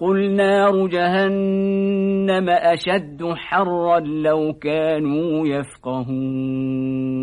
قل نار جهنم أشد حرا لو كانوا يفقهون